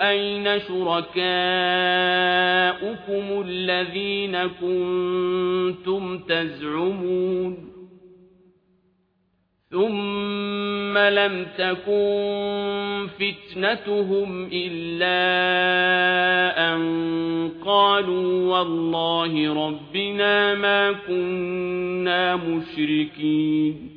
أَيْنَ شُرَكَاؤُكُمُ الَّذِينَ كُنتُمْ تَزْعُمُونَ ثُمَّ لَمْ تَكُن فِتْنَتُهُمْ إِلَّا أَن قَالُوا وَاللَّهِ رَبِّنَا مَا كُنَّا مُشْرِكِينَ.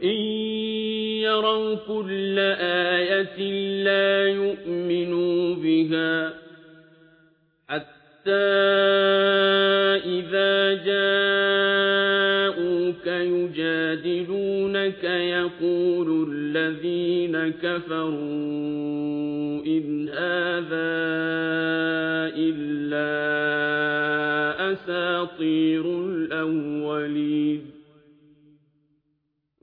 وَإِن يَرَوْا كُلَّ آيَةٍ لَّا يُؤْمِنُوا بِهَا حَتَّىٰ إِذَا جَاءُوكَ يُجَادِلُونَكَ يَقُولُ الَّذِينَ كَفَرُوا إِنْ هَٰذَا إِلَّا أَسَاطِيرُ الْأَوَّلِينَ